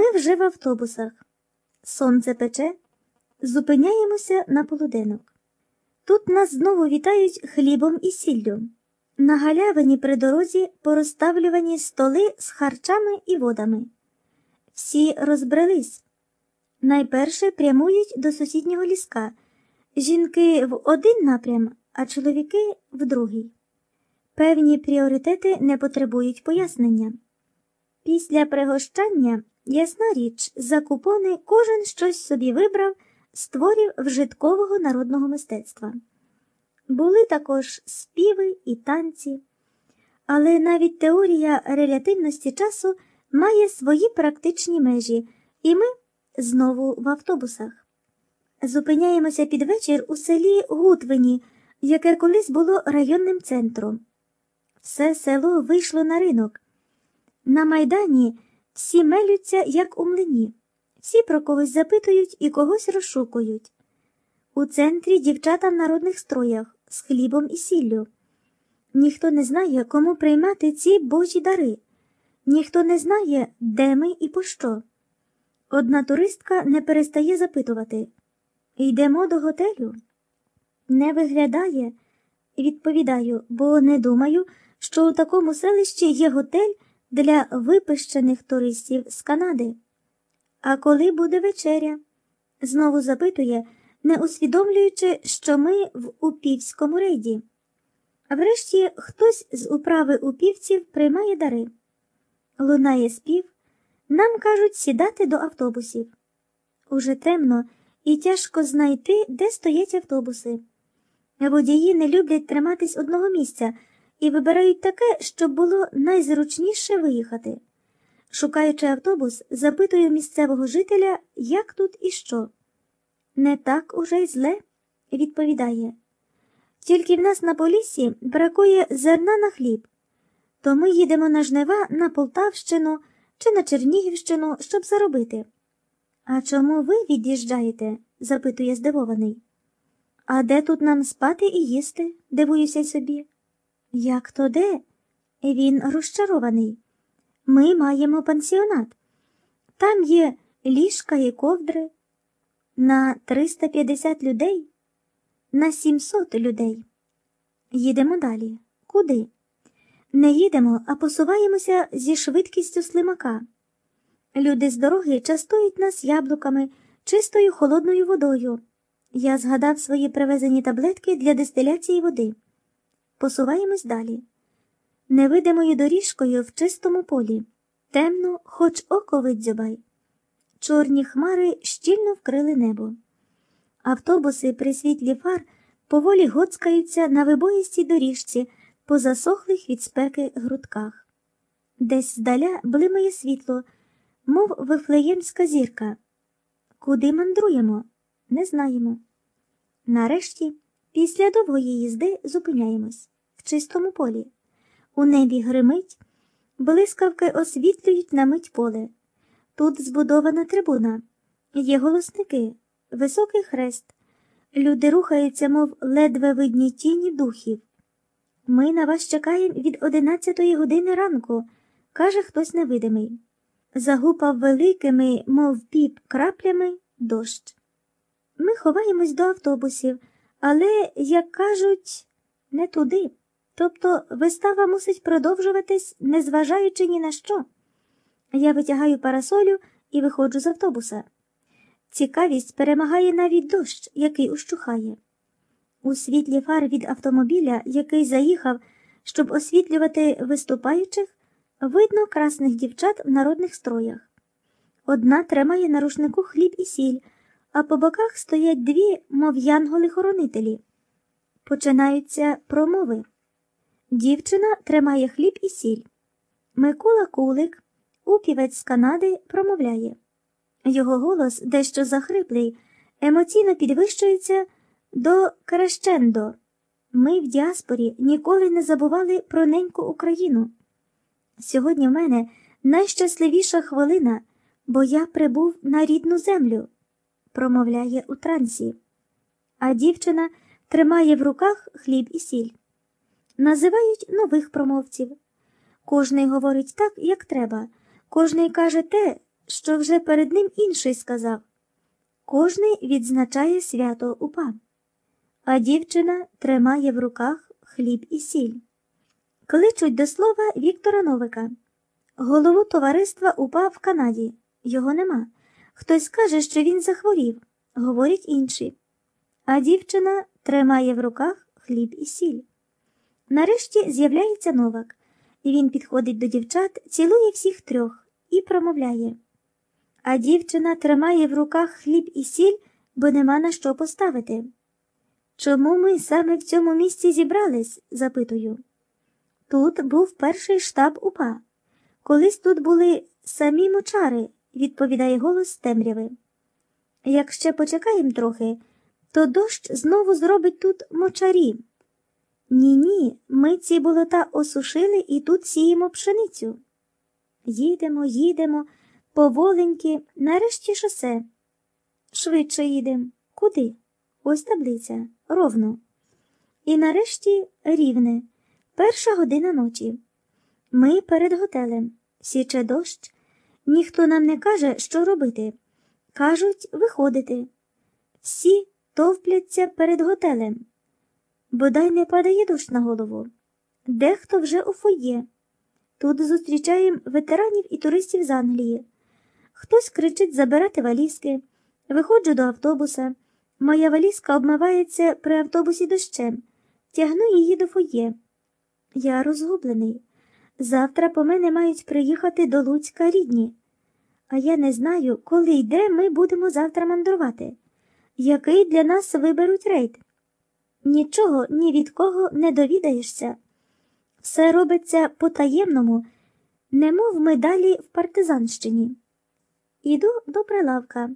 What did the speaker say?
Ми вже в автобусах. Сонце пече, зупиняємося на полуденок. Тут нас знову вітають хлібом і сіллю. На галявині при дорозі порозставлювані столи з харчами і водами. Всі розбрелись. Найперше прямують до сусіднього ліска. Жінки в один напрям, а чоловіки в другий. Певні пріоритети не потребують пояснення. Після пригощання, ясна річ, за купони кожен щось собі вибрав з творів вжиткового народного мистецтва. Були також співи і танці, але навіть теорія релятивності часу має свої практичні межі, і ми знову в автобусах. Зупиняємося під вечір у селі Гутвині, яке колись було районним центром. Все село вийшло на ринок. На майдані всі мелються, як у млині, всі про когось запитують і когось розшукують. У центрі дівчата в народних строях з хлібом і сіллю. Ніхто не знає, кому приймати ці божі дари, ніхто не знає, де ми і по що. Одна туристка не перестає запитувати Йдемо до готелю? Не виглядає, відповідаю, бо не думаю, що у такому селищі є готель для випищених туристів з Канади. А коли буде вечеря? Знову запитує, не усвідомлюючи, що ми в упівському рейді. Врешті хтось з управи упівців приймає дари. Лунає спів, нам кажуть сідати до автобусів. Уже темно і тяжко знайти, де стоять автобуси. Водії не люблять триматись одного місця і вибирають таке, щоб було найзручніше виїхати. Шукаючи автобус, запитую місцевого жителя, як тут і що. Не так уже й зле, відповідає. Тільки в нас на полісі бракує зерна на хліб, то ми їдемо на жнива на Полтавщину чи на Чернігівщину, щоб заробити. А чому ви від'їжджаєте? запитує здивований. А де тут нам спати і їсти? дивуюся собі. Як то де? Він розчарований. Ми маємо пансіонат. Там є ліжка і ковдри. На 350 людей, на 700 людей. Їдемо далі. Куди? Не їдемо, а посуваємося зі швидкістю слимака. Люди з дороги частують нас яблуками, чистою холодною водою. Я згадав свої привезені таблетки для дистиляції води. Посуваємось далі. Невидимою доріжкою в чистому полі. Темно, хоч око видзюбай. Чорні хмари щільно вкрили небо. Автобуси при світлі фар поволі гоцкаються на вибоїстій доріжці по засохлих від спеки грудках. Десь здаля блимає світло, мов вифлеємська зірка. Куди мандруємо? Не знаємо. Нарешті, після довгої їзди, зупиняємось в чистому полі. У небі гримить, блискавки освітлюють на мить поле. Тут збудована трибуна, є голосники, високий хрест. Люди рухаються, мов ледве видні тіні духів. Ми на вас чекаємо від одинадцятої години ранку, каже хтось невидимий. Загупав великими, мов піп, краплями дощ. Ми ховаємось до автобусів, але, як кажуть, не туди. Тобто вистава мусить продовжуватись, незважаючи ні на що. Я витягаю парасолю і виходжу з автобуса. Цікавість перемагає навіть дощ, який ущухає. У світлі фар від автомобіля, який заїхав, щоб освітлювати виступаючих, видно красних дівчат в народних строях. Одна тримає на рушнику хліб і сіль, а по боках стоять дві, мов янголи-хоронителі. Починаються промови. Дівчина тримає хліб і сіль. Микола Кулик, упівець з Канади, промовляє. Його голос, дещо захриплий, емоційно підвищується до крещендо. Ми в діаспорі ніколи не забували про неньку Україну. Сьогодні в мене найщасливіша хвилина, бо я прибув на рідну землю, промовляє у трансі. А дівчина тримає в руках хліб і сіль. Називають нових промовців. Кожний говорить так, як треба, кожний каже те, що вже перед ним інший сказав кожний відзначає свято упа, а дівчина тримає в руках хліб і сіль. Кличуть до слова Віктора Новика, голову товариства УПА в Канаді. Його нема. Хтось каже, що він захворів, говорять інші. А дівчина тримає в руках хліб і сіль. Нарешті з'являється Новак, він підходить до дівчат, цілує всіх трьох і промовляє. А дівчина тримає в руках хліб і сіль, бо нема на що поставити. Чому ми саме в цьому місці зібрались? запитую. Тут був перший штаб УПА. Колись тут були самі мочари, відповідає голос темряви. Як ще почекаємо трохи, то дощ знову зробить тут мочарі. Ні, ні, ми ці болота осушили і тут сіємо пшеницю. Їдемо, їдемо, поволеньки, нарешті шосе. Швидше їдемо. Куди? Ось таблиця, ровно. І нарешті рівне, перша година ночі. Ми перед готелем. Січе дощ. Ніхто нам не каже, що робити. Кажуть, виходити. Всі товпляться перед готелем. Бодай не падає дощ на голову. Дехто вже у фоє. Тут зустрічаємо ветеранів і туристів з Англії. Хтось кричить забирати валізки. Виходжу до автобуса. Моя валізка обмивається при автобусі дощем. Тягну її до фоє. Я розгублений. Завтра по мене мають приїхати до Луцька рідні. А я не знаю, коли й де ми будемо завтра мандрувати. Який для нас виберуть рейд? Нічого ні від кого не довідаєшся. Все робиться по-таємному, немов ми далі в партизанщині. Іду до прилавка.